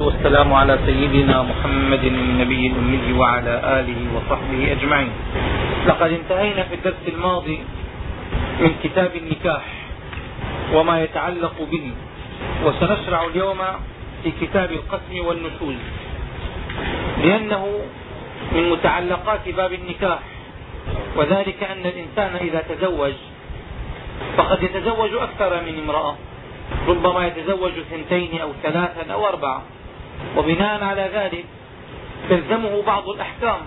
والسلام على سيدنا محمد النبي الأمي وعلى آله وصحبه أجمعين. لقد انتهينا في الدرس الماضي من كتاب النكاح وما يتعلق به وسنشرع اليوم في كتاب القسم والنشوز. لأنه من متعلقات باب النكاح وذلك أن الإنسان إذا تزوج فقد يتزوج أكثر من امرأة ربما يتزوج ثنتين أو ثلاثا أو أربعة. وبناء على ذلك تلزمه بعض الأحكام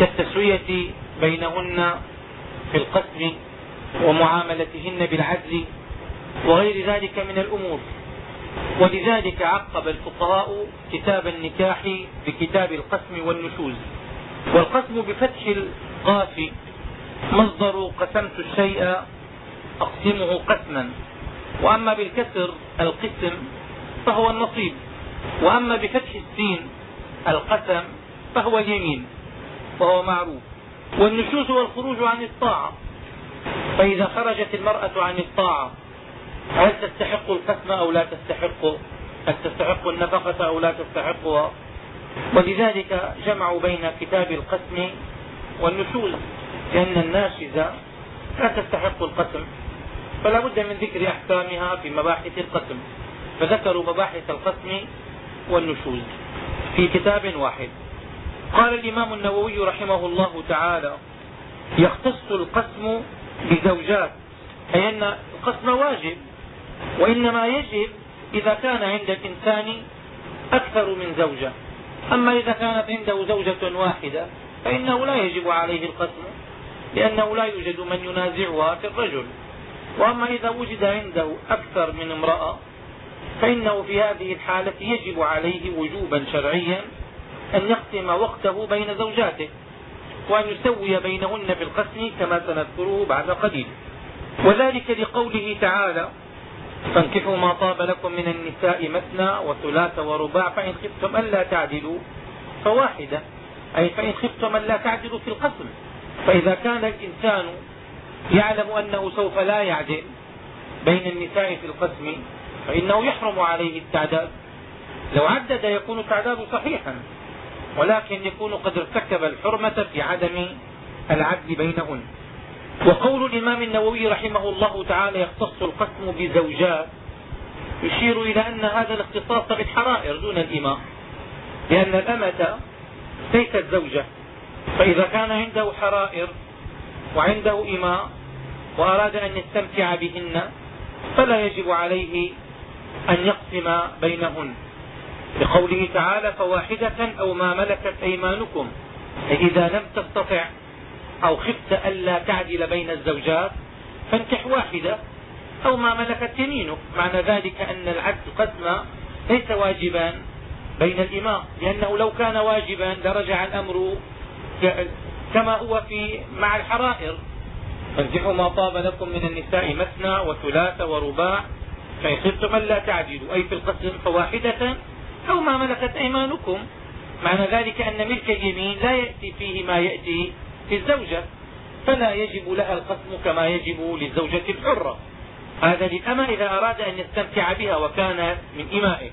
كالتسوية بينهن في القسم ومعاملتهن بالعدل وغير ذلك من الأمور. ولذلك عقب الفقهاء كتاب النكاح بكتاب القسم والنشوز. والقسم بفتح القاف مصدر قسمت الشيء أقسمه قسما. وأما بالكسر القسم فهو النصيب. وأما بفتح السين القسم فهو اليمين وهو معروف. والنشوز هو الخروج عن الطاعة. فإذا خرجت المرأة عن الطاعة هل تستحق القسم أو لا تستحق؟ هل تستحق النفقة أو لا تستحقها؟ ولذلك جمعوا بين كتاب القسم والنشوز. لأن الناشزة لا تستحق القسم فلا بد من ذكر أحكامها في مباحث القسم. فذكروا مباحث القسم والنشوز. في كتاب واحد. قال الإمام النووي رحمه الله تعالى يختص القسم بزوجات أي أن القسم واجب وإنما يجب إذا كان عند الإنسان أكثر من زوجة. أما إذا كانت عنده زوجة واحدة فإنه لا يجب عليه القسم لأنه لا يوجد من ينازعها كالرجل وأما إذا وجد عنده أكثر من امرأة فإنه في هذه الحالة يجب عليه وجوبا شرعيا أن يقسم وقته بين زوجاته وأن يسوي بينهن في القسم كما سنذكره بعد قليل. وذلك لقوله تعالى فانكحوا ما طاب لكم من النساء مثنى وثلاث ورباع فإن خفتم ألا تعدلوا. فواحدة أي فإن خفتم ألا تعدلوا في القسم. فإذا كان الإنسان يعلم أنه سوف لا يعدل بين النساء في القسم فإنه يحرم عليه التعداد. لو عدد يكون التعداد صحيحا ولكن يكون قد ارتكب الحرمة في عدم العدل بينهن. وقول الإمام النووي رحمه الله تعالى يختص القسم بزوجات يشير إلى أن هذا الاختصاص بالحرائر دون الإماء لأن الأمة ليست زوجة. فإذا كان عنده حرائر وعنده إماء وأراد أن يستمتع بهن فلا يجب عليه أن يقسم بينهن. لقوله تعالى فواحدة أو ما ملكت أيمانكم إذا لم تستطع أو خفت ألا تعدل بين الزوجات فانكح واحدة أو ما ملكت يمينك. معنى ذلك أن العدل قسم ليس واجبا بين الإماء لأنه لو كان واجبا لرجع الأمر كما هو في مع الحرائر. فانكحوا ما طاب لكم من النساء مثنى وثلاث ورباع خفتم ألا تعدلوا أي في القسم فواحدة أو ما ملكت أيمانكم. معنى ذلك أن ملك اليمين لا يأتي فيه ما يأتي في الزوجة فلا يجب لها القسم كما يجب للزوجة الحرة. هذا للأمة إذا أراد أن يستمتع بها وكان من إمائه.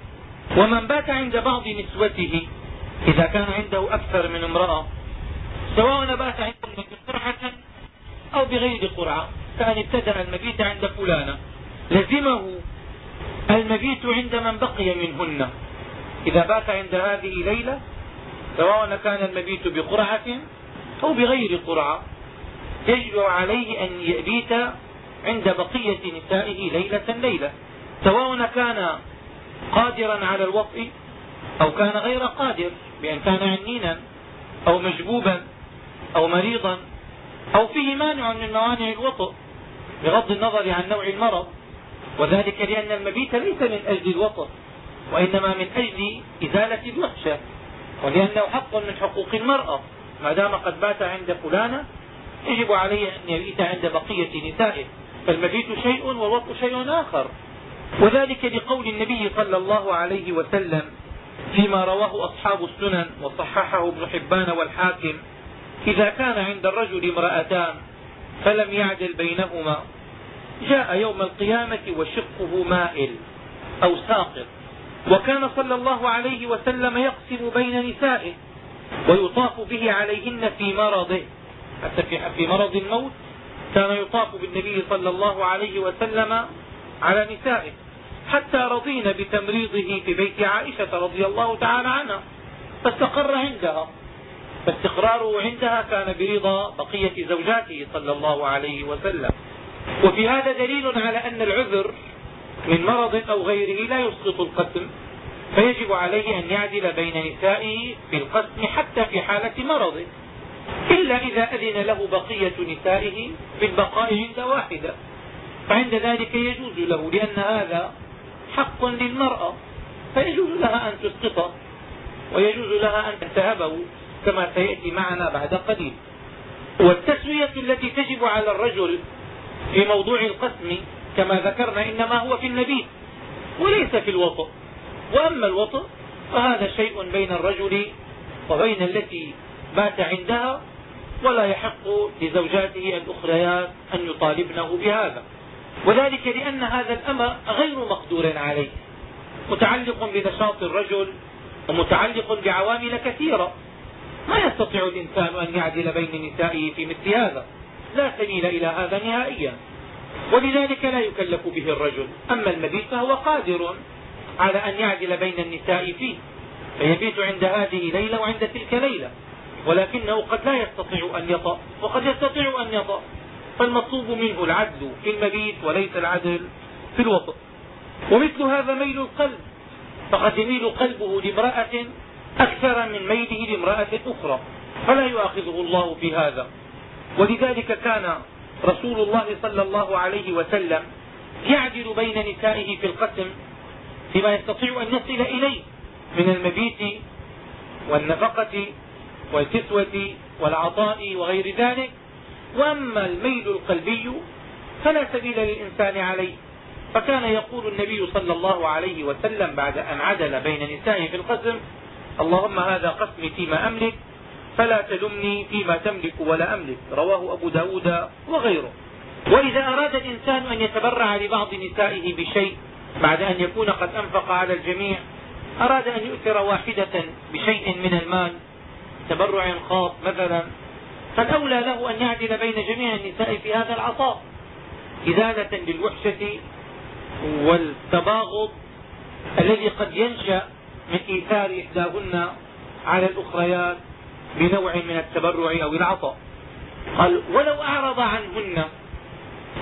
ومن بات عند بعض نسوته إذا كان عنده أكثر من امرأة سواء بات عنده قرعة أو بغير قرعة كان ابتدأ المبيت عند فلانة. لزمه المبيت عند من بقي منهن. إذا بات عند هذه ليلة سواء كان المبيت بقرعة أو بغير قرعة يجب عليه أن يبيت عند بقية نسائه ليلة ليلة. سواء كان قادرا على الوطء أو كان غير قادر بأن كان عنينا أو مجبوبا أو مريضا أو فيه مانع من موانع الوطء بغض النظر عن نوع المرض. وذلك لأن المبيت ليس من أجل الوطء وإنما من أجل إزالة الوحشة ولأنه حق من حقوق المرأة. ما دام قد بات عند فلانة يجب عليه أن يبيت عند بقية نسائه. فالمبيت شيء والوطء شيء آخر. وذلك لقول النبي صلى الله عليه وسلم فيما رواه أصحاب السنن وصححه ابن حبان والحاكم إذا كان عند الرجل امرأتان فلم يعدل بينهما جاء يوم القيامة وشقه مائل أو ساقط. وكان صلى الله عليه وسلم يقسم بين نسائه ويطاف به عليهن في مرضه. حتى في مرض الموت كان يطاف بالنبي صلى الله عليه وسلم على نسائه. حتى رضين بتمريضه في بيت عائشة رضي الله تعالى عنها. فاستقر عندها. فاستقراره عندها كان برضا بقية زوجاته صلى الله عليه وسلم. وفي هذا دليل على أن العذر من مرض أو غيره لا يسقط القسم فيجب عليه أن يعدل بين نسائه في القسم حتى في حالة مرضه إلا إذا أذن له بقية نسائه بالبقاء عند واحدة. فعند ذلك يجوز له لأن هذا حق للمرأة فيجوز لها أن تسقطه ويجوز لها أن تذهبه كما سيأتي معنا بعد قليل. والتسوية التي تجب على الرجل في موضوع القسم كما ذكرنا إنما هو في المبيت وليس في الوطء وأما الوطء فهذا شيء بين الرجل وبين التي بات عندها ولا يحق لزوجاته الأخريات أن يطالبنه بهذا. وذلك لأن هذا الأمر غير مقدور عليه. متعلق بنشاط الرجل ومتعلق بعوامل كثيرة. ما يستطيع الإنسان أن يعدل بين نسائه في مثل هذا. لا سبيل إلى هذا نهائيا. ولذلك لا يكلف به الرجل. أما المبيت فهو قادر على أن يعدل بين النساء فيه. فيبيت عند هذه ليلة وعند تلك ليلة. ولكنه قد لا يستطيع أن يطأ. وقد يستطيع أن يطأ. فالمطلوب منه العدل في المبيت وليس العدل في الوطء ومثل هذا ميل القلب. فقد يميل قلبه لامرأة أكثر من ميله لامرأة أخرى. فلا يؤاخذه الله في هذا ولذلك كان رسول الله صلى الله عليه وسلم يعدل بين نسائه في القسم فيما يستطيع أن يصل إليه من المبيت والنفقة والكسوة والعطاء وغير ذلك. وأما الميل القلبي فلا سبيل للإنسان عليه. فكان يقول النبي صلى الله عليه وسلم بعد أن عدل بين نسائه في القسم اللهم هذا قسمي فيما أملك فلا تلمني فيما تملك ولا أملك. رواه أبو ب داود وغيره. وإذا أراد الإنسان أن يتبرع لبعض نسائه بشيء بعد أن يكون قد أنفق على الجميع أراد أن يؤثر واحدة بشيء من المال تبرع خاص مثلا فالأولى له أن يعدل بين جميع النساء في هذا العطاء إزالة للوحشة والتباغض الذي قد ينشأ من إيثار إحداهن على الأخريات بنوع من التبرع أو العطاء. قال ولو أعرض عنهن.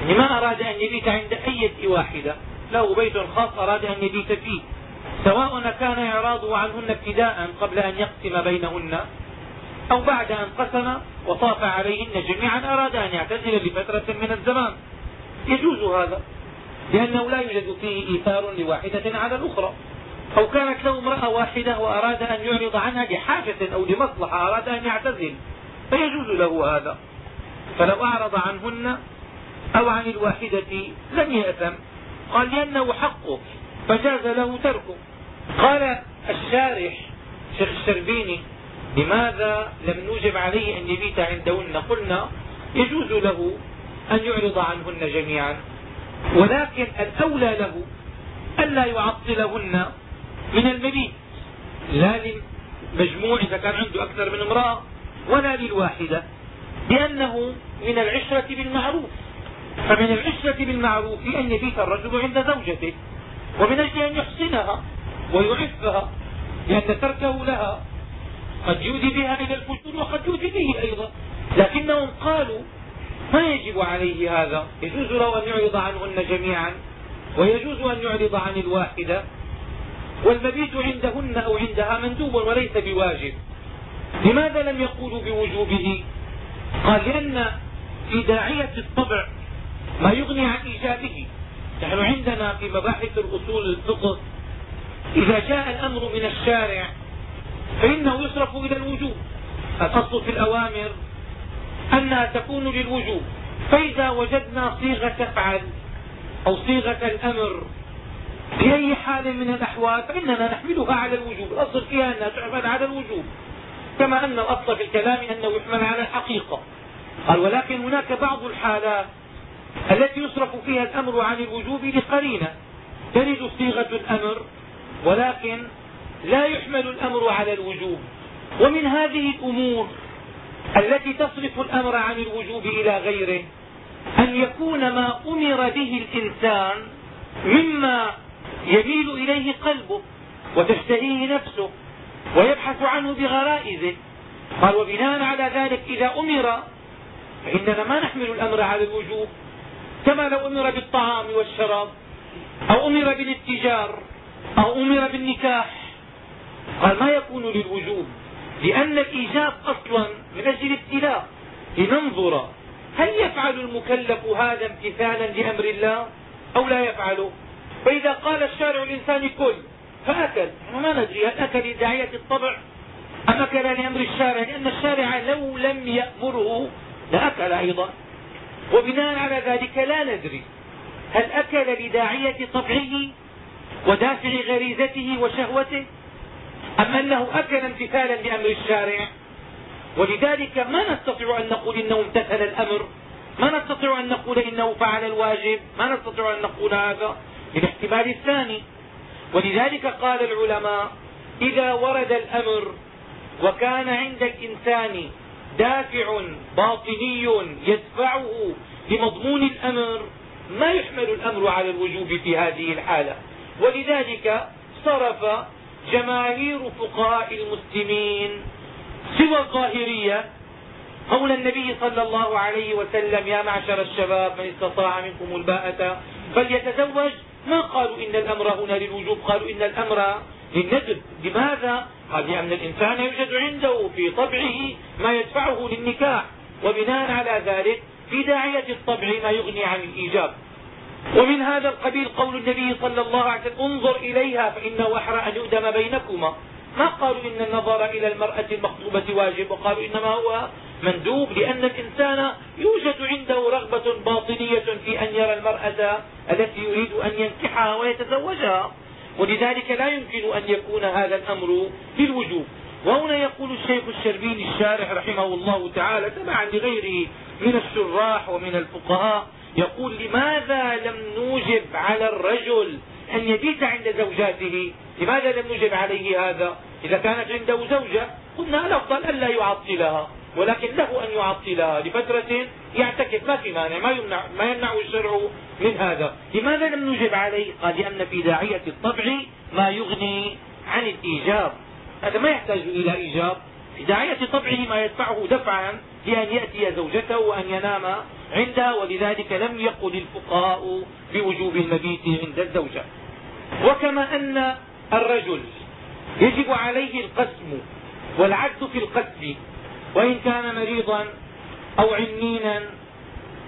لما أراد أن يبيت عند أية واحدة. له بيت خاص أراد أن يبيت فيه. سواء كان إعراضه عنهن ابتداء قبل أن يقسم بينهن أو بعد أن قسم وطاف عليهن جميعا أراد أن يعتزل لفترة من الزمان. يجوز هذا لأنه لا يوجد فيه إيثار لواحدة على الأخرى. أو كانت له امرأة واحدة وأراد أن يعرض عنها لحاجة أو لمصلحة أراد أن يعتزل فيجوز له هذا. فلو أعرض عنهن أو عن الواحدة لم يأثم. قال لأنه حقه فجاز له تركه. قال الشارح شيخ الشربيني لماذا لم نوجب عليه أن يبيت عندهن؟ قلنا يجوز له أن يعرض عنهن جميعا. ولكن الأولى له ألا يعطلهن من المبيت لا للمجموع إذا كان عنده أكثر من امرأة ولا للواحدة. لأنه من العشرة بالمعروف. فمن العشرة بالمعروف أن يبيت الرجل عند زوجته. ومن أجل أن يحسنها ويعفها لأن تركه لها قد يؤذي بها إلى الفجور وقد يؤذي به أيضا. لكنهم قالوا ما يجب عليه هذا؟ يجوز له أن يعرض عنهن جميعا ويجوز أن يعرض عن الواحدة. والمبيت عندهن أو عندها مندوب وليس بواجب. لماذا لم يقولوا بوجوبه؟ قال لأن في داعية الطبع ما يغني عن إيجابه. نحن عندنا في مباحث الأصول الفقه إذا جاء الأمر من الشارع فإنه يصرف إلى الوجوب. الأصل في الأوامر أنها تكون للوجوب. فإذا وجدنا صيغة افعل أو صيغة الأمر في أي حال من الأحوال فإننا نحملها على الوجوب. الأصل فيها أنها تحمل على الوجوب. كما أن الأصل في الكلام أنه يحمل على الحقيقة. قال ولكن هناك بعض الحالات التي يصرف فيها الأمر عن الوجوب لقرينة. ترد صيغة الأمر ولكن لا يحمل الأمر على الوجوب. ومن هذه الأمور التي تصرف الأمر عن الوجوب إلى غيره أن يكون ما أمر به الإنسان مما يميل إليه قلبه وتشتهيه نفسه ويبحث عنه بغرائزه. قال وبناء على ذلك إذا أمر فإننا ما نحمل الأمر على الوجوب كما لو أمر بالطعام والشراب أو أمر بالاتجار أو أمر بالنكاح. قال ما يكون للوجوب لأن الإيجاب أصلا من أجل الابتلاء. لننظر هل يفعل المكلف هذا امتثالا لأمر الله أو لا يفعله؟ فإذا قال الشارع الإنسان كل فأكل. ما ندري هل أكل لداعية الطبع أم أكل لأمر الشارع لأن الشارع لو لم يأمره لاكل أيضا. وبناء على ذلك لا ندري هل أكل لداعية طبعه ودافع غريزته وشهوته أم أنه أكل امتثالا لأمر الشارع. ولذلك ما نستطيع أن نقول إنه امتثل الأمر ما نستطيع أن نقول إنه فعل الواجب ما نستطيع أن نقول هذا. للاحتمال الثاني. ولذلك قال العلماء إذا ورد الأمر وكان عند الإنسان دافع باطني يدفعه لمضمون الأمر ما يحمل الأمر على الوجوب في هذه الحالة. ولذلك صرف جماهير فقهاء المسلمين سوى الظاهرية قول النبي صلى الله عليه وسلم يا معشر الشباب من استطاع منكم الباءة فليتزوج ما قالوا إن الأمر هنا للوجوب؟ قالوا إن الأمر للندب. لماذا؟ قال لأن الإنسان يوجد عنده في طبعه ما يدفعه للنكاح وبناء على ذلك في داعية الطبع ما يغني عن الإيجاب. ومن هذا القبيل قول النبي صلى الله عليه وسلم انظر إليها فإنه أحرى أن يؤدم بينكما. ما قالوا إن النظر إلى المرأة المخطوبة واجب وقالوا إنما هو مندوب لأن الإنسان يوجد عنده رغبة باطنية في أن يرى المرأة التي يريد أن ينكحها ويتزوجها. ولذلك لا يمكن أن يكون هذا الأمر للوجوب. وهنا يقول الشيخ الشربيني الشارح رحمه الله تعالى تبعا لغيره من الشراح ومن الفقهاء يقول لماذا لم نوجب على الرجل أن يبيت عند زوجاته؟ لماذا لم نوجب عليه هذا؟ إذا كانت عنده زوجة قلنا الأفضل ألا يعطلها. ولكن له أن يعطلها لفترة يعتكف ما في مانع. ما يمنع ما يمنع الشرع من هذا. لماذا لم نجب عليه؟ قال لأن في داعية الطبع ما يغني عن الإيجاب. هذا ما يحتاج إلى إيجاب. في داعية طبعه ما يدفعه دفعا لأن يأتي زوجته وأن ينام عندها ولذلك لم يقل الفقهاء بوجوب المبيت عند الزوجة. وكما أن الرجل يجب عليه القسم والعد في القتل وإن كان مريضا أو عنينا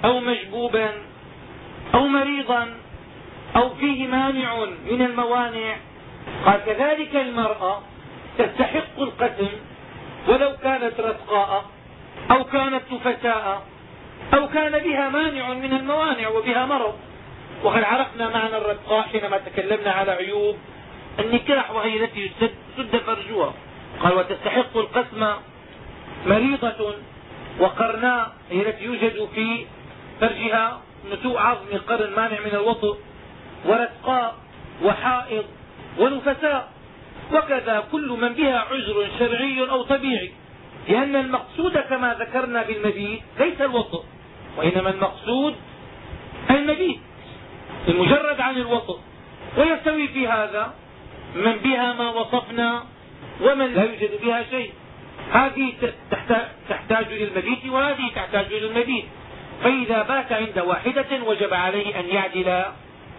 أو مجبوبا أو مريضا أو فيه مانع من الموانع قال كذلك المرأة تستحق القتل ولو كانت رتقاء أو كانت نفساء أو كان بها مانع من الموانع وبها مرض. وقد عرفنا معنى الرتقاء حينما تكلمنا على عيوب النكاح وهي التي سد فرجها. قال وتستحق القسم مريضة وقرناء هي التي يوجد في فرجها نتوء عظم قرن مانع من الوطء ورتقاء وحائض ونفساء. وكذا كل من بها عذر شرعي أو طبيعي. لأن المقصود كما ذكرنا بالمبيت ليس الوطء وإنما المقصود المبيت المجرد عن الوطء. ويستوي في هذا من بها ما وصفنا ومن لا يوجد بها شيء. هذه تحتاج للمبيت وهذه تحتاج للمبيت فإذا بات عند واحدة وجب عليه أن يعدل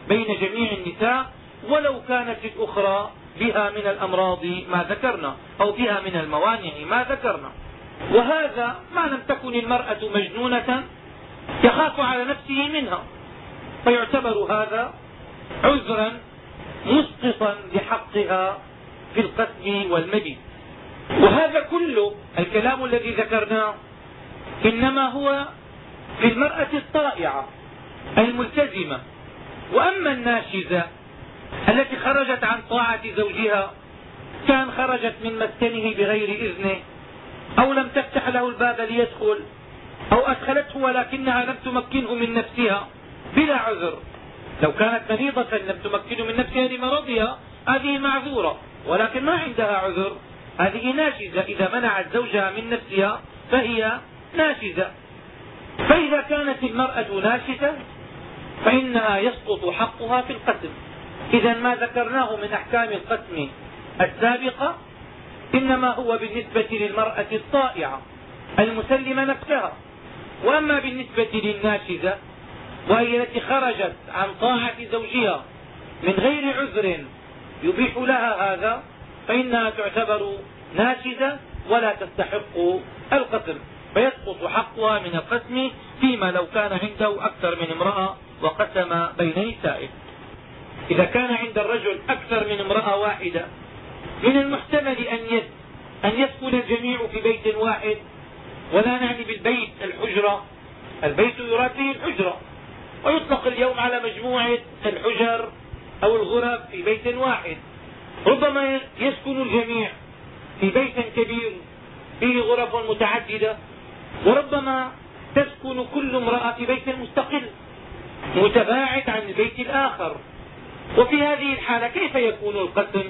بين جميع النساء ولو كانت الأخرى بها من الأمراض ما ذكرنا أو بها من الموانع ما ذكرنا. وهذا ما لم تكن المرأة مجنونة يخاف على نفسه منها. فيعتبر هذا عذرا مسقطا لحقها في القتل والمبيت. وهذا كله الكلام الذي ذكرناه إنما هو في المرأة الطائعة الملتزمة. وأما الناشزة التي خرجت عن طاعة زوجها كان خرجت من مسكنه بغير إذنه أو لم تفتح له الباب ليدخل أو أدخلته ولكنها لم تمكنه من نفسها بلا عذر. لو كانت مريضة لم تمكنه من نفسها لمرضها هذه معذورة ولكن ما عندها عذر. هذه ناشزة. إذا منعت زوجها من نفسها فهي ناشزة. فإذا كانت المرأة ناشزة فإنها يسقط حقها في القسم إذا ما ذكرناه من أحكام القسم السابقة إنما هو بالنسبة للمرأة الطائعة المسلمة نفسها. وأما بالنسبة للناشزة وهي التي خرجت عن طاعة زوجها من غير عذر يبيح لها هذا فإنها تعتبر ناشزة ولا تستحق القسم فيسقط حقها من القسم فيما لو كان عنده أكثر من امرأة وقسم بين نسائه. إذا كان عند الرجل أكثر من امرأة واحدة من المحتمل أن أن يسكن الجميع في بيت واحد ولا نعني بالبيت الحجرة. البيت يراد به الحجرة ويطلق اليوم على مجموعة الحجر أو الغرف في بيت واحد. ربما يسكن الجميع في بيت كبير فيه غرف متعددة وربما تسكن كل امرأة في بيت مستقل متباعد عن البيت الآخر. وفي هذه الحالة كيف يكون القسم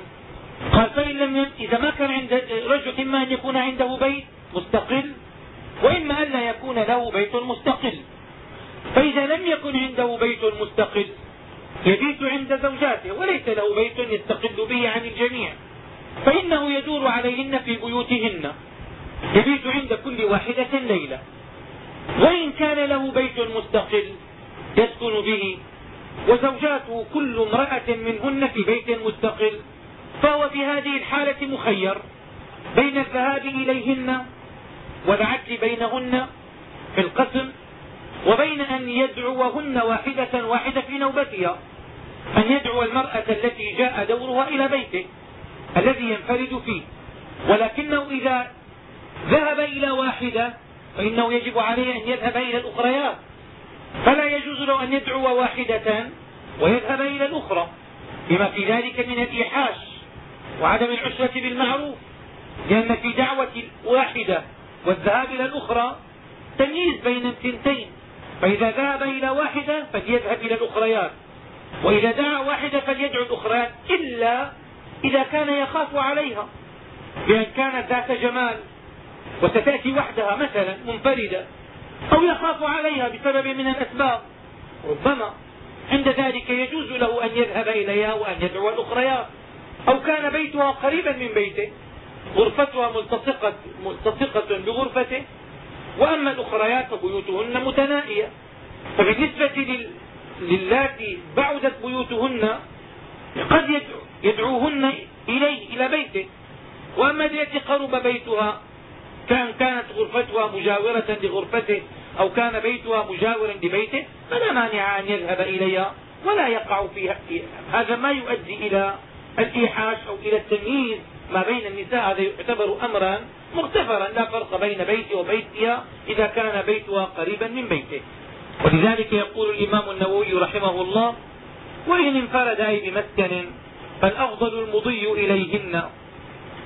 قال فإن لم ي... إذا ما كان عند رجل إما أن يكون عنده بيت مستقل وإما أن لا يكون له بيت مستقل. فإذا لم يكن عنده بيت مستقل يبيت عند زوجاته وليس له بيت يستقل به عن الجميع. فإنه يدور عليهن في بيوتهن. يبيت عند كل واحدة ليلة. وإن كان له بيت مستقل يسكن به. وزوجاته كل امرأة منهن في بيت مستقل. فهو في هذه الحالة مخير. بين الذهاب إليهن والعدل بينهن في القسم وبين أن يدعوهن واحدة واحدة في نوبتها أن يدعو المرأة التي جاء دورها إلى بيته الذي ينفرد فيه. ولكنه إذا ذهب إلى واحدة فإنه يجب عليه أن يذهب إلى الأخريات. فلا يجوز له أن يدعو واحدة ويذهب إلى الأخرى بما في ذلك من الإيحاش وعدم العشرة بالمعروف. لأن في دعوة واحدة والذهاب إلى الأخرى تمييز بين الثنتين. فإذا ذهب إلى واحدة فليذهب إلى الأخريات. وإذا دعا واحدة فليدعو الأخريات إلا إذا كان يخاف عليها. بأن كانت ذات جمال وستأتي وحدها مثلا منفردة أو يخاف عليها بسبب من الأسباب. ربما عند ذلك يجوز له أن يذهب إليها وأن يدعو الأخريات. أو كان بيتها قريبا من بيته غرفتها ملتصقة, ملتصقة بغرفته وأما الأخريات فبيوتهن متنائية. فبالنسبة للاتي بعدت بيوتهن قد يدعوهن إليه إلى بيته. وأما التي قرب بيتها كان كانت غرفتها مجاورة لغرفته أو كان بيتها مجاورا لبيته فلا مانع أن يذهب إليها ولا يقع فيها هذا ما يؤدي إلى الإيحاش أو إلى التمييز. ما بين النساء هذا يعتبر أمرا مغتفرا لا فرق بين بيته وبيتها إذا كان بيتها قريبا من بيته. ولذلك يقول الإمام النووي رحمه الله وإن انفرد أي بمسكن فالأفضل المضي إليهن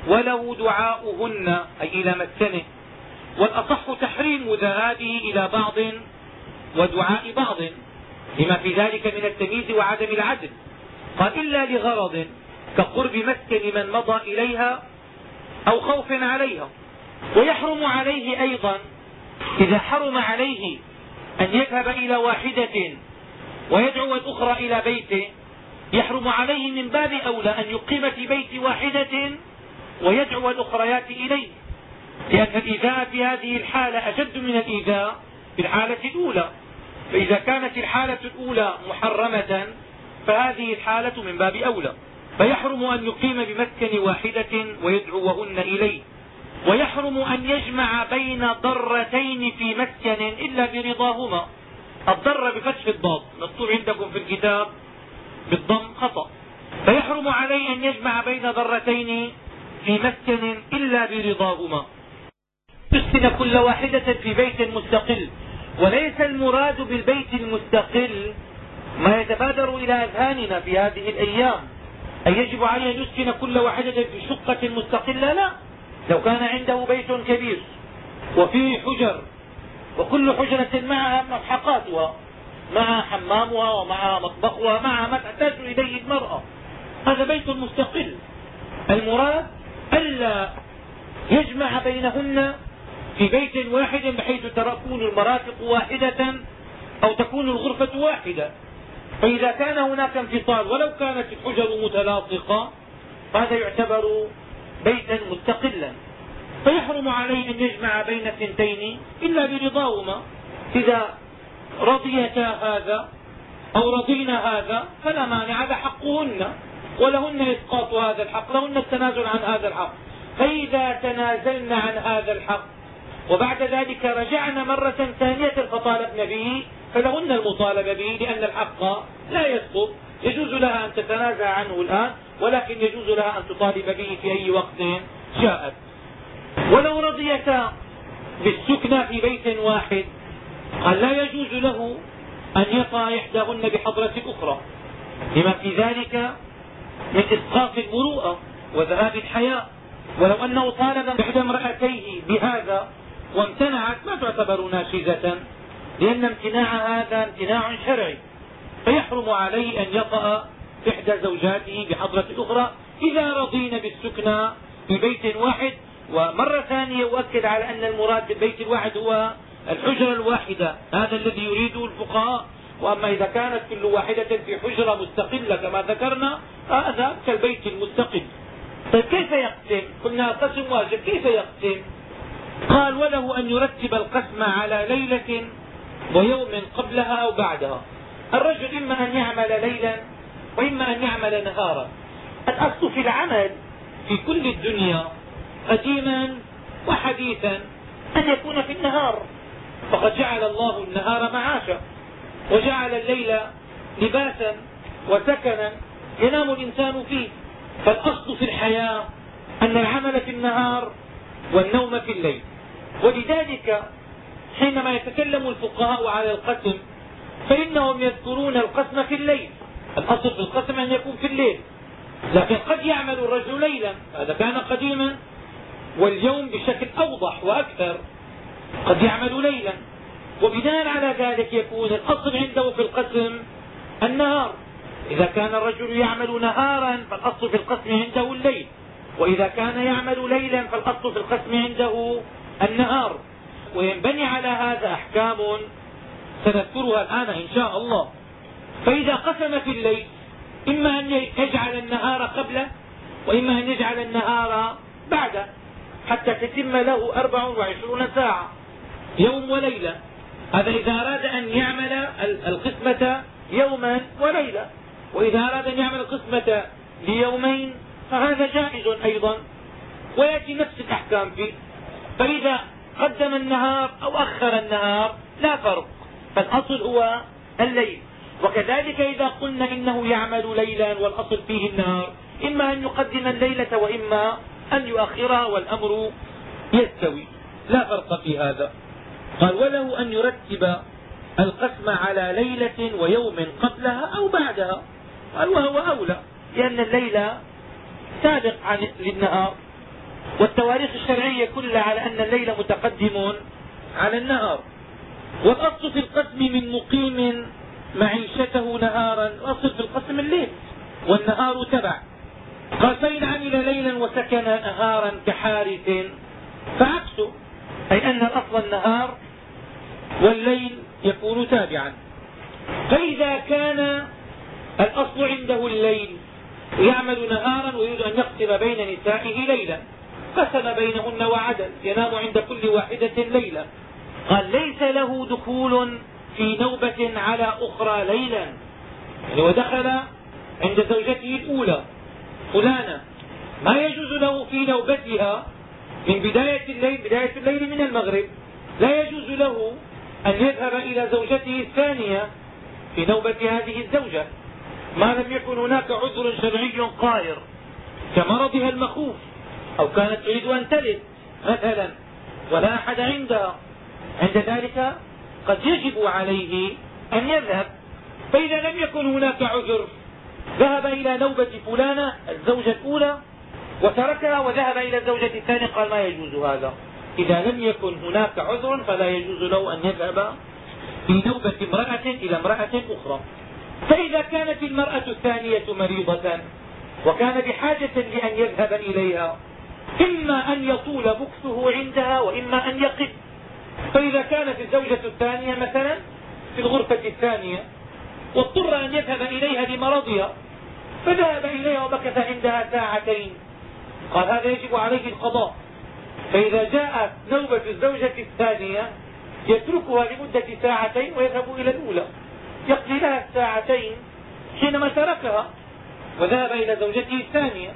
ولو دعاؤهن أي إلى مسكنه. والأصح تحريم ذهابه إلى بعض ودعاء بعض لما في ذلك من التمييز وعدم العدل. قال إلا لغرض كقرب مسكن من مضى إليها أو خوف عليها. ويحرم عليه أيضا إذا حرم عليه أن يذهب إلى واحدة ويدعو الأخرى إلى بيته. يحرم عليه من باب أولى أن يقيم في بيت واحدة ويدعو الأخريات إليه. لأن الإيذاء في هذه الحالة أشد من الإيذاء في الحالة الأولى. فإذا كانت الحالة الأولى محرمة فهذه الحالة من باب أولى. فيحرم أن يقيم بمسكن واحدة ويدعوهن إليه. ويحرم أن يجمع بين ضرتين في مسكن إلا برضاهما. الضر بفتح الضاد مكتوب عندكم في الكتاب بالضم خطأ. فيحرم عليه أن يجمع بين ضرتين في مسكن إلا برضاهما. تسكن كل واحدة في بيت مستقل. وليس المراد بالبيت المستقل ما يتبادر إلى أذهاننا في هذه الأيام. أن يجب عليه أن يسكن كل واحدة في شقة مستقلة؟ لا. لو كان عنده بيت كبير وفيه حجر وكل حجرة معها ملحقاتها معها حمامها ومعها مطبخها معها ما تحتاج إليه المرأة. هذا بيت مستقل. المراد ألا يجمع بينهن في بيت واحد بحيث تكون المرافق واحدة أو تكون الغرفة واحدة. فإذا كان هناك انفصال ولو كانت الحجر متلاصقة فهذا يعتبر بيتا مستقلا. فيحرم عليه أن يجمع بين اثنتين إلا برضاهما. إذا رضيتا هذا أو رضينا هذا فلا مانع هذا حقهن. ولهن إسقاط هذا الحق لهن التنازل عن هذا الحق. فإذا تنازلن عن هذا الحق وبعد ذلك رجعن مرة ثانية فطالبن به فلهن المطالبة به لأن الحق لا يسقط يجوز لها أن تتنازع عنه الآن ولكن يجوز لها أن تطالب به في أي وقت شاءت. ولو رضيتا بالسكنى في بيت واحد قال لا يجوز له أن يقع إحداهن بحضرة الأخرى لما في ذلك من إسقاط المروءة وذهاب الحياء. ولو أنه طالب إحدى امرأتيه بهذا وامتنعت ما تعتبر ناشزة. لأن امتناع هذا امتناع شرعي. فيحرم عليه أن يطأ إحدى زوجاته بحضرة الأخرى إذا رضين بالسكنى في بيت واحد. ومرة ثانية أؤكد على أن المراد بالبيت الواحد هو الحجرة الواحدة. هذا الذي يريده الفقهاء. وأما إذا كانت كل واحدة في حجرة مستقلة كما ذكرنا هذا كالبيت المستقل. طيب كيف يقسم؟ قلنا القسم واجب. كيف يقسم؟ قال وله أن يرتب القسم على ليلة ويوم قبلها أو بعدها. الرجل إما أن يعمل ليلا وإما أن يعمل نهارا. الأصل في العمل في كل الدنيا قديما وحديثا أن يكون في النهار. فقد جعل الله النهار معاشا وجعل الليل لباسا وسكنا ينام الإنسان فيه. فالأصل في الحياة أن العمل في النهار والنوم في الليل. ولذلك حينما يتكلم الفقهاء على القسم فإنهم يذكرون القسم في الليل. الأصل في القسم أن يكون في الليل. لكن قد يعمل الرجل ليلا هذا كان قديما واليوم بشكل أوضح وأكثر. قد يعمل ليلا. وبناء على ذلك يكون الأصل عنده في القسم النهار. إذا كان الرجل يعمل نهارا فالأصل في القسم عنده الليل. وإذا كان يعمل ليلا فالأصل في القسم عنده النهار. وينبني على هذا أحكام سنذكرها الآن إن شاء الله. فإذا قسم في الليل إما أن يجعل النهار قبله وإما أن يجعل النهار بعده حتى تتم له أربع وعشرون ساعة يوم وليلة. هذا إذا أراد أن يعمل القسمة يوما وليلة. وإذا أراد أن يعمل القسمة ليومين فهذا جائز أيضا. ويأتي نفس الأحكام فيه. فإذا قدم النهار أو أخر النهار لا فرق. فالأصل هو الليل. وكذلك إذا قلنا إنه يعمل ليلا والأصل فيه النهار إما أن يقدم الليلة وإما أن يؤخرها والأمر يستوي. لا فرق في هذا. قال وله أن يرتب القسم على ليلة ويوم قبلها أو بعدها. قال وهو أولى لأن الليل سابق عن للنهار. والتواريخ الشرعية كلها على أن الليل متقدم على النهار. والأصل في القسم من مقيم معيشته نهارا الأصل في القسم الليل. والنهار تبع. قال فإن عمل ليلا وسكن نهارا كحارث فعكسه. أي أن الأصل النهار والليل يكون تابعا. فإذا كان الأصل عنده الليل يعمل نهارا ويريد أن يقسم بين نسائه ليلا. قسم بينهن وعدل ينام عند كل واحدة ليلة. قال ليس له دخول في نوبة على أخرى ليلا. يعني ودخل عند زوجته الأولى. فلانة ما يجوز له في نوبتها من بداية الليل بداية الليل من المغرب. لا يجوز له أن يذهب إلى زوجته الثانية في نوبة هذه الزوجة. ما لم يكن هناك عذر شرعي قاهر كمرضها المخوف. أو كانت تريد أن تلد مثلا ولا أحد عندها عند ذلك قد يجب عليه أن يذهب. فإذا لم يكن هناك عذر ذهب إلى نوبة فلانة الزوجة الأولى وتركها وذهب إلى الزوجة الثانية. قال ما يجوز هذا؟ إذا لم يكن هناك عذر فلا يجوز له أن يذهب في نوبة امرأة إلى امرأة أخرى. فإذا كانت المرأة الثانية مريضة وكان بحاجة لأن يذهب إليها إما أن يطول مكثه عندها وإما أن يقف فإذا كانت الزوجة الثانية مثلا في الغرفة الثانية واضطر أن يذهب إليها لمرضها فذهب إليها ومكث عندها ساعتين. قال هذا يجب عليه القضاء. فإذا جاءت نوبة الزوجة الثانية يتركها لمدة ساعتين ويذهب إلى الأولى. يقضي لها الساعتين حينما تركها وذهب إلى زوجته الثانية.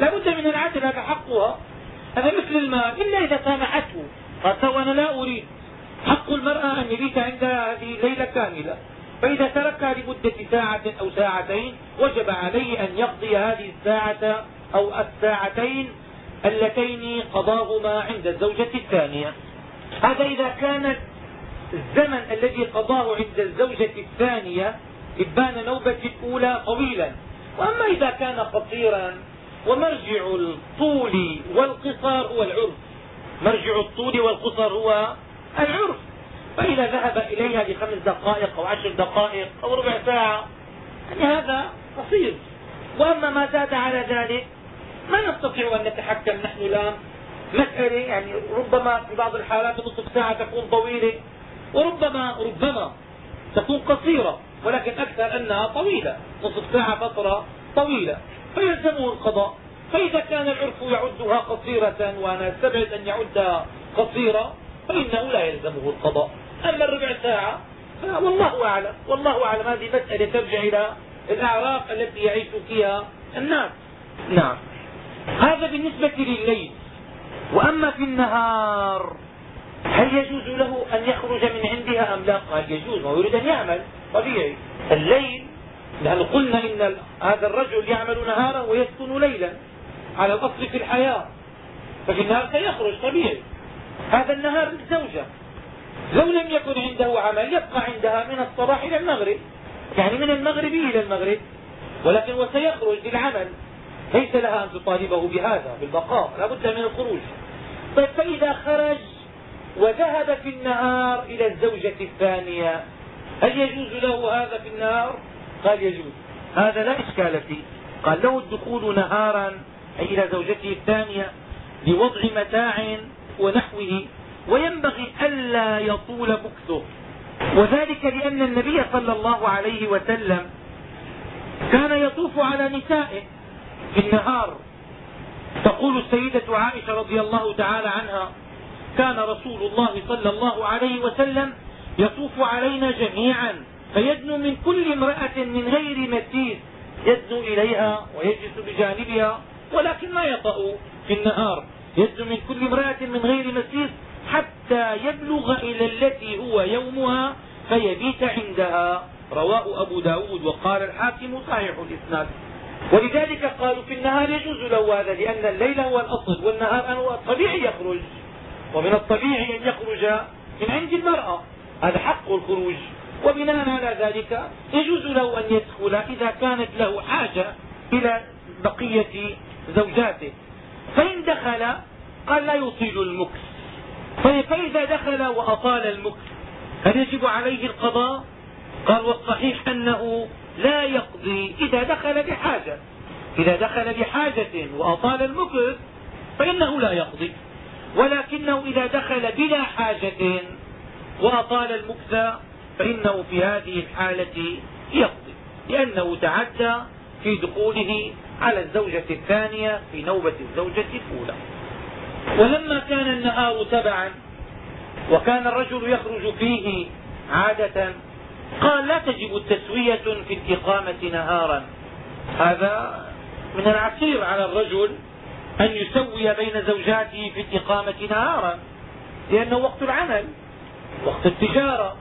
لا بد من العدل هذا حقها. هذا مثل المال إلا إذا سامحته قال أنا لا أريد. حق المرأة أن يبيت عندها هذه ليلة كاملة. فإذا تركها لمدة ساعة أو ساعتين وجب عليه أن يقضي هذه الساعة أو الساعتين اللتين قضاهما عند الزوجة الثانية. هذا إذا كان الزمن الذي قضاه عند الزوجة الثانية إبان نوبة الأولى طويلا. وأما إذا كان قصيرا ومرجع الطول والقصر هو العرف. مرجع الطول والقصر هو العرف. فإذا ذهب إليها لخمس دقائق أو عشر دقائق أو ربع ساعة يعني هذا قصير وأما ما زاد على ذلك ما نستطيع أن نتحكم نحن الآن مسألة يعني ربما في بعض الحالات نصف ساعة تكون طويلة وربما ربما تكون قصيرة ولكن أكثر أنها طويلة. نصف ساعة فترة طويلة. فيلزمه القضاء. فإذا كان العرف يعدها قصيرة وأنا استبعد أن يعدها قصيرة فإنه لا يلزمه القضاء. أما الربع ساعة والله أعلم والله أعلم. هذه مسألة ترجع إلى الأعراف التي يعيش فيها الناس. نعم. هذا بالنسبة لليل. وأما في النهار هل يجوز له أن يخرج من عندها أم لا؟ قال يجوز ما يريد أن يعمل طبيعي. الليل لأن قلنا إن هذا الرجل يعمل نهارا ويسكن ليلا على الأصل في الحياة ففي النهار سيخرج طبيعي. هذا النهار للزوجة لو لم يكن عنده عمل يبقى عندها من الصباح إلى المغرب. يعني من المغرب إلى المغرب. ولكن وسيخرج للعمل. ليس لها أن تطالبه بهذا بالبقاء. لا بد من الخروج. طيب فإذا خرج وذهب في النهار إلى الزوجة الثانية هل يجوز له هذا في النهار؟ قال يجوز هذا لا إشكال فيه. قال له الدخول نهارا أي إلى زوجته الثانية لوضع متاع ونحوه وينبغي ألا يطول مكثه وذلك لأن النبي صلى الله عليه وسلم كان يطوف على نسائه في النهار. تقول السيدة عائشة رضي الله تعالى عنها كان رسول الله صلى الله عليه وسلم يطوف علينا جميعا. فيدنو من كل امرأة من غير مسيس يدنو إليها ويجلس بجانبها ولكن ما يطأ في النهار. يدنو من كل امرأة من غير مسيس حتى يبلغ إلى التي هو يومها فيبيت عندها. رواه أبو ب داود وقال الحاكم صحيح الإسناد. ولذلك قالوا في النهار يجوز له هذا لأن الليل هو الأصل والنهار هو الطبيعي يخرج. ومن الطبيعي أن يخرج من عند المرأة. هذا حق الخروج. وبناء على ذلك يجوز له أن يدخل إذا كانت له حاجة إلى بقية زوجاته. فإن دخل قال لا يطيل المكس. فإذا دخل وأطال المكس هل يجب عليه القضاء؟ قال والصحيح أنه لا يقضي إذا دخل بحاجة. إذا دخل بحاجة وأطال المكث فإنه لا يقضي. ولكنه إذا دخل بلا حاجة وأطال المكث فإنه في هذه الحالة يقضي لأنه تعدى في دخوله على الزوجة الثانية في نوبة الزوجة الأولى. ولما كان النهار تبعا وكان الرجل يخرج فيه عادة قال لا تجب التسوية في الإقامة نهارا. هذا من العسير على الرجل أن يسوي بين زوجاته في الإقامة نهارا لأنه وقت العمل وقت التجارة.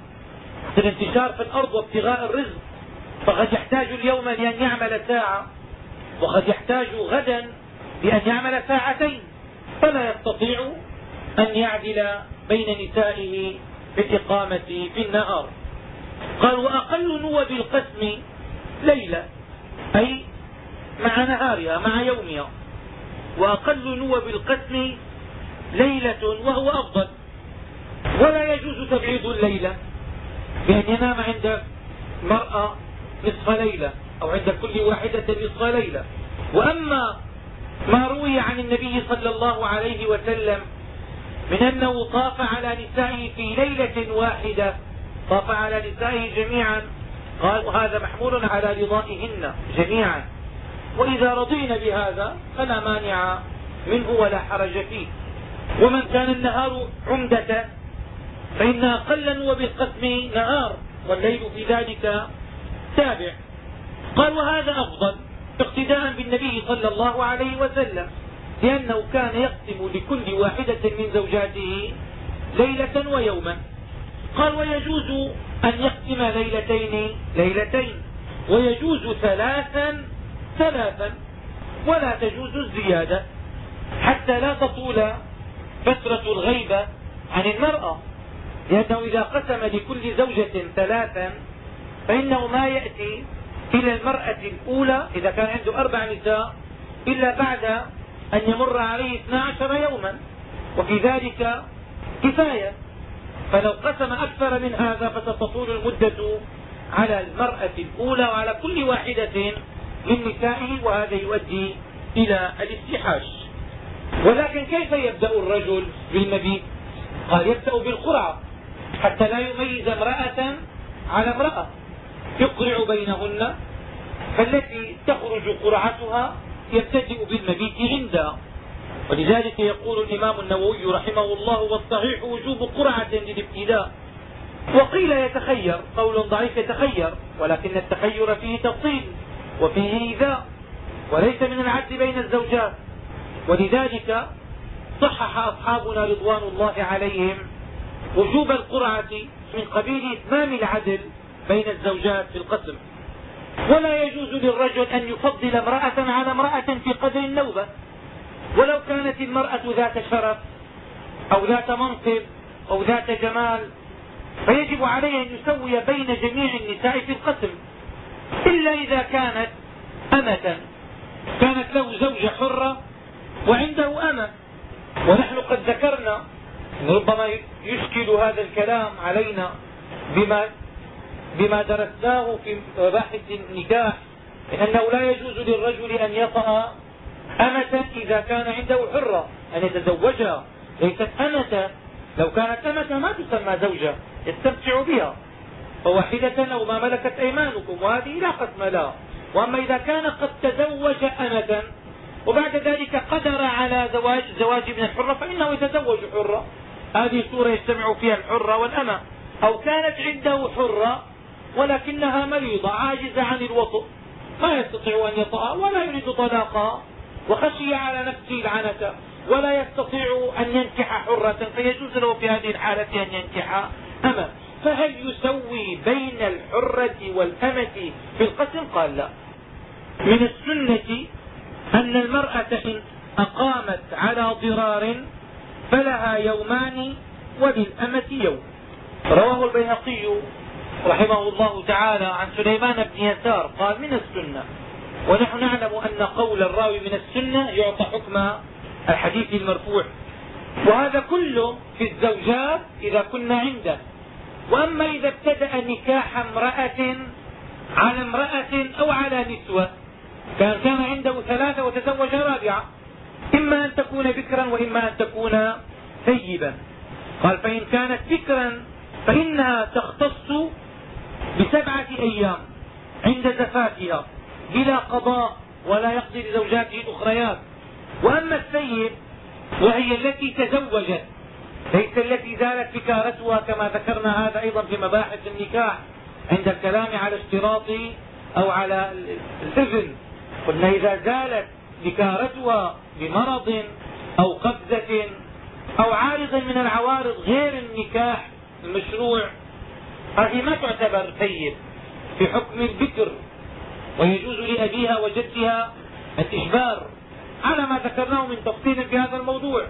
وقت الانتشار في الأرض وابتغاء الرزق فقد يحتاج اليوم لأن يعمل ساعة وقد يحتاج غدا لأن يعمل ساعتين فلا يستطيع أن يعدل بين نسائه في الإقامة في النهار. قال وأقل نوب القسم ليلة أي مع نهارها مع يومها. وأقل نوب القسم ليلة وهو أفضل. ولا يجوز تبعيض الليلة. بأن ينام عند مرأة نصف ليلة أو عند كل واحدة نصف ليلة. وأما ما روي عن النبي صلى الله عليه وسلم من أنه طاف على نسائه في ليلة واحدة طاف على نسائه جميعا قال هذا محمول على رضائهن جميعا. وإذا رضينا بهذا فلا مانع منه ولا حرج فيه. ومن كان النهار عمدة فإن أقلا وبالقسم نهار والليل في ذلك تابع. قال وهذا أفضل اقتداء بالنبي صلى الله عليه وسلم لأنه كان يقسم لكل واحدة من زوجاته ليلة ويوما. قال ويجوز أن يقسم ليلتين ليلتين. ويجوز ثلاثا ثلاثا. ولا تجوز الزيادة. حتى لا تطول فترة الغيبة عن المرأة. لأنه إذا قسم لكل زوجة ثلاثا فإنه ما يأتي إلى المرأة الأولى إذا كان عنده أربع نساء إلا بعد أن يمر عليه اثنا عشر يوما. وفي ذلك كفاية. فلو قسم أكثر من هذا فستطول المدة على المرأة الأولى وعلى كل واحدة من نسائه وهذا يؤدي إلى الاستحاش. ولكن كيف يبدأ الرجل بالمبيت؟ قال يبدأ بالقرعة. حتى لا يميز امرأة على امرأة. يقرع بينهن فالتي تخرج قرعتها يبتدئ بالمبيت عندها ولذلك يقول الإمام النووي رحمه الله والصحيح وجوب قرعة للابتلاء وقيل يتخير قول ضعيف يتخير ولكن التخير فيه تفصيل وفيه إيذاء وليس من العدل بين الزوجات. ولذلك صحح أصحابنا رضوان الله عليهم وجوب القرعة من قبيل إتمام العدل بين الزوجات في القسم. ولا يجوز للرجل أن يفضل امرأة على امرأة في قدر النوبة. ولو كانت المرأة ذات شرف أو ذات منصب أو ذات جمال فيجب عليه أن يسوي بين جميع النساء في القسم. إلا إذا كانت أمة. كانت له زوجة حرة وعنده أمة. ونحن قد ذكرنا ربما يشكل هذا الكلام علينا بما بما درسناه في مباحث النكاح انه لا يجوز للرجل أن يطأ أمة إذا كان عنده حرة أن يتزوجها. ليست أمة لو كانت أمة ما تسمى زوجة يستمتع بها. فواحدة أو ما ملكت أيمانكم وهذه لا قسم لها. وأما إذا كان قد تزوج أمة وبعد ذلك قدر على زواج زواج ابن الحرة فإنه يتزوج حرة. هذه صورة يجتمع فيها الحرة والأمة أو كانت عنده حرة ولكنها مريضة عاجزة عن الوطء ما يستطيع أن يطأ ولا يريد طلاقها وخشي على نفسه العنة ولا يستطيع أن ينكح حرة فيجوز له في هذه الحالة أن ينكح أمة. فهل يسوي بين الحرة والأمة في القسم قال لا. من السنة أن المرأة إن أقامت على ضرار فلها يومان وللأمة يوم. رواه البيهقي رحمه الله تعالى عن سليمان بن يسار قال من السنة. ونحن نعلم أن قول الراوي من السنة يعطى حكم الحديث المرفوع. وهذا كله في الزوجات إذا كنا عنده. وأما إذا ابتدأ نكاح امرأة على امرأة أو على نسوة كان كان عنده ثلاثة وتزوج رابعة. إما أن تكون بكرا وإما أن تكون ثيبا. قال فإن كانت بكرا فإنها تختص بسبعة أيام عند زفافها بلا قضاء ولا يقضي لزوجاته الأخريات. وأما الثيب وهي التي تزوجت ليس التي زالت بكارتها كما ذكرنا هذا أيضا في مباحث النكاح عند الكلام على اشتراط أو على الإذن. قلنا إذا زالت بكارتها بمرض أو قفزة أو عارض من العوارض غير النكاح المشروع هذه ما تعتبر ثيب في حكم البكر ويجوز لأبيها وجدها الإجبار على ما ذكرناه من تفصيل في هذا الموضوع.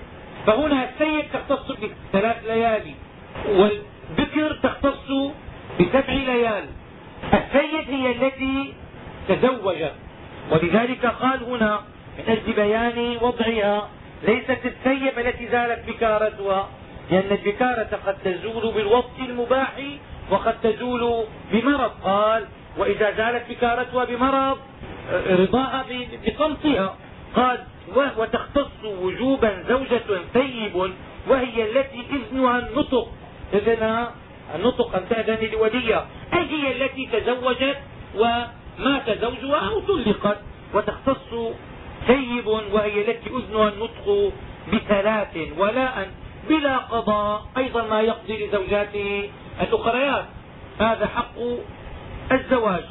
فهنا السيد تختص بثلاث ليالي والبكر تختص بسبع ليال. السيد هي التي تزوجت ولذلك قال هنا من أجل بيان وضعها ليست الثيب التي زالت بكارتها لأن البكارة قد تزول بالوصف المباح وقد تزول بمرض. قال وإذا زالت بكارتها بمرض رضاها بصمتها قال وتختص وجوبا زوجة ثيب وهي التي إذنها النطق. إذنها النطق أن تأذن لوليها. أي هي التي تزوجت ومات زوجها أو طلقت؟ وتختص ثيب وهي التي أذنها النطق بثلاث ولاء بلا قضاء أيضا ما يقضي لزوجاته الأخريات. هذا حق الزواج.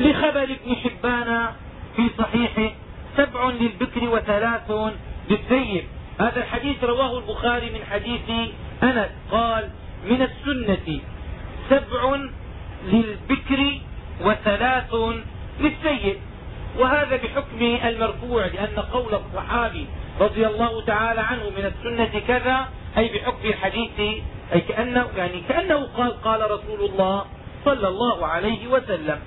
لخبر ابن حبان في صحيحه سبع للبكر وثلاث للثيب هذا الحديث رواه البخاري من حديث أنس. قال من السنة سبع للبكر وثلاث للسيد وهذا بحكم المرفوع لأن قول الصحابي رضي الله تعالى عنه من السنة كذا أي بحكم الحديث أي كأنه, يعني كأنه قال قال رسول الله صلى الله عليه وسلم.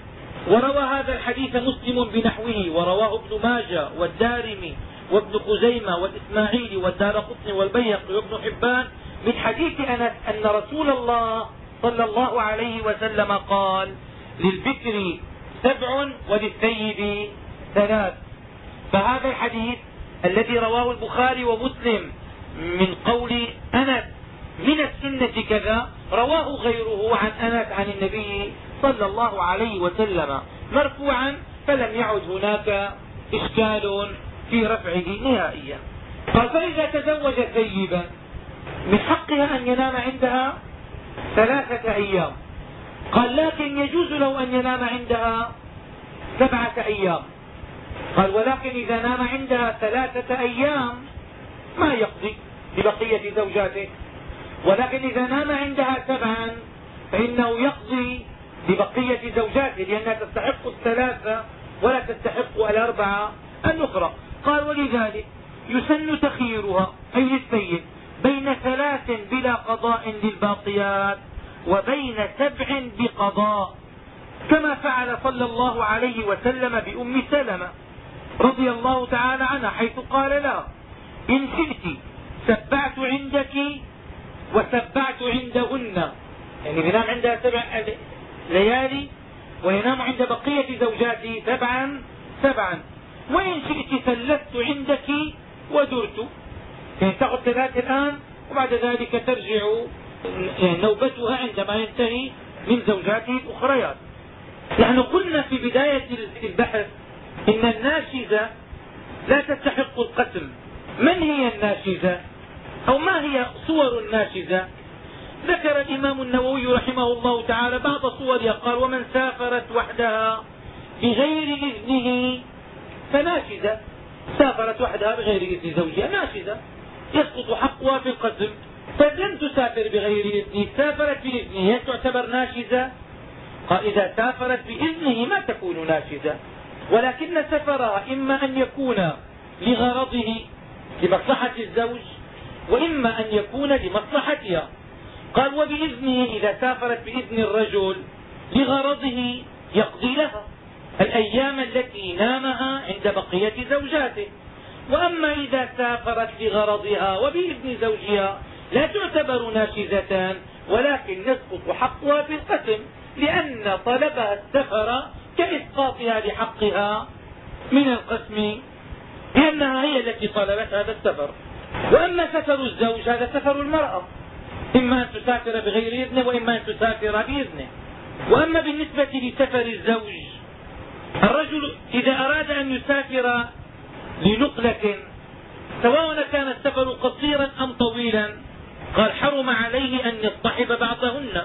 وروى هذا الحديث مسلم بنحوه ورواه ابن ماجه والدارمي وابن خزيمة والإسماعيلي والدار قطن والبيهقي وابن حبان من حديث أنس أن رسول الله صلى الله عليه وسلم قال للبكر سبع وللثيب ثلاث. فهذا الحديث الذي رواه البخاري ومسلم من قول أنس من السنة كذا رواه غيره عن أنس عن النبي صلى الله عليه وسلم. مرفوعا فلم يعد هناك إشكال في رفعه نهائيا. قال فإذا تزوج ثيبا من حقها أن ينام عندها ثلاثة أيام. قال لكن يجوز له أن ينام عندها سبعة أيام. قال ولكن إذا نام عندها ثلاثة أيام ما يقضي ببقية زوجاته. ولكن إذا نام عندها سبعا فإنه يقضي ببقية زوجاته لأنها تستحق الثلاثة ولا تستحق الأربعة الأخرى. قال ولذلك يسن تخييرها أي للسيد بين ثلاث بلا قضاء للباقيات. وبين سبع بقضاء كما فعل صلى الله عليه وسلم بأم سلمة رضي الله تعالى عنها حيث قال لا إن شئت سبعت عندك وسبعت عندهن. يعني بينام عندها سبع ليالي وينام عند بقية زوجاته سبعا سبعا. وإن شئت ثلثت عندك ودرت. يعني تأخذ ثلاث الآن وبعد ذلك ترجع نوبتها عندما ينتهي من زوجاته الأخريات نحن قلنا في بداية البحث إن الناشزة لا تستحق القسم من هي الناشزة؟ أو ما هي صور الناشزة؟ ذكر الإمام النووي رحمه الله تعالى بعض صورها قال ومن سافرت وحدها بغير إذنه فناشزة. سافرت وحدها بغير إذن زوجها ناشزة. يسقط حقها في القسم طيب لم تسافر بغير إذنه. سافرت بإذنه. تعتبر ناشزة؟ قال إذا سافرت بإذنه. ما تكون ناشزة؟ ولكن سفرها إما أن يكون لغرضه لمصلحة الزوج وإما أن يكون لمصلحتها. قال وبإذنه إذا سافرت بإذن الرجل لغرضه يقضي لها الأيام التي نامها عند بقية زوجاته. وأما إذا سافرت لغرضها وبإذن زوجها لا تعتبر ناشزة ولكن يسقط حقها في القسم لأن طلبها السفر كإسقاطها لحقها من القسم لأنها هي التي طلبت هذا السفر. وأما سفر الزوج هذا سفر المرأة. إما أن تسافر بغير إذنه وإما أن تسافر بإذنه. وأما بالنسبة لسفر الزوج الرجل إذا أراد أن يسافر لنقلة سواء كان السفر قصيرا أم طويلا قال حرم عليه أن يصطحب بعضهن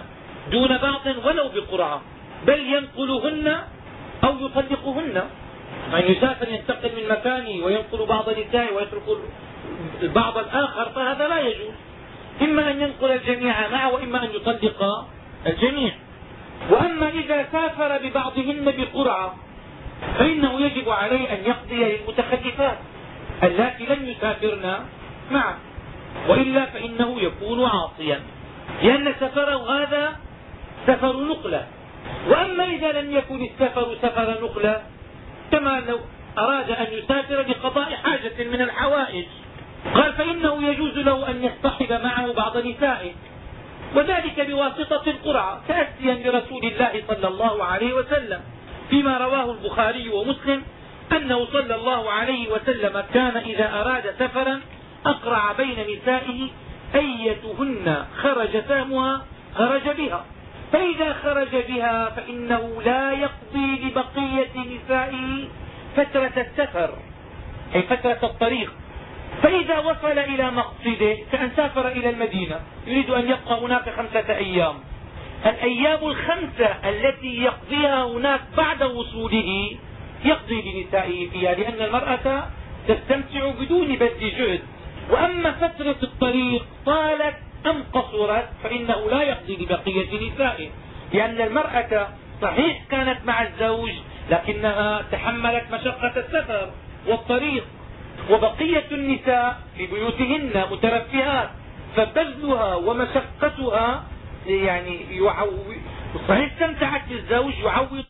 دون بعض ولو بقرعة بل ينقلهن أو يطلقهن. يعني يسافر ينتقل من مكانه وينقل بعض نسائه ويترك البعض الآخر فهذا لا يجوز. إما أن ينقل الجميع معه وإما أن يطلق الجميع. وأما إذا سافر ببعضهن بقرعة فإنه يجب عليه أن يقضي للمتخلفات اللاتي لم يسافرن معه. وإلا فإنه يكون عاصيا. لأن سفره هذا سفر نقلة. وأما إذا لم يكن السفر سفر نقلة كما لو أراد أن يسافر لقضاء حاجة من الحوائج. قال فإنه يجوز له أن يصطحب معه بعض نسائه. وذلك بواسطة القرعة تأسيا لرسول الله صلى الله عليه وسلم. فيما رواه البخاري ومسلم أنه صلى الله عليه وسلم كان إذا أراد سفرا أقرع بين نسائه أيتهن خرج سامها خرج بها. فإذا خرج بها فإنه لا يقضي لبقية نسائه فترة السفر أي فترة الطريق. فإذا وصل إلى مقصده كأن سافر إلى المدينة يريد أن يبقى هناك خمسة أيام. الأيام الخمسة التي يقضيها هناك بعد وصوله يقضي لنسائه فيها لأن المرأة تستمتع بدون بذل جهد. وأما فترة الطريق طالت أم قصرت فإنه لا يقضي لبقية نسائه لأن المرأة صحيح كانت مع الزوج لكنها تحملت مشقة السفر والطريق وبقية النساء في بيوتهن مترفهات فبذلها ومشقتها يعني صحيح استمتعت بالزوج يعوض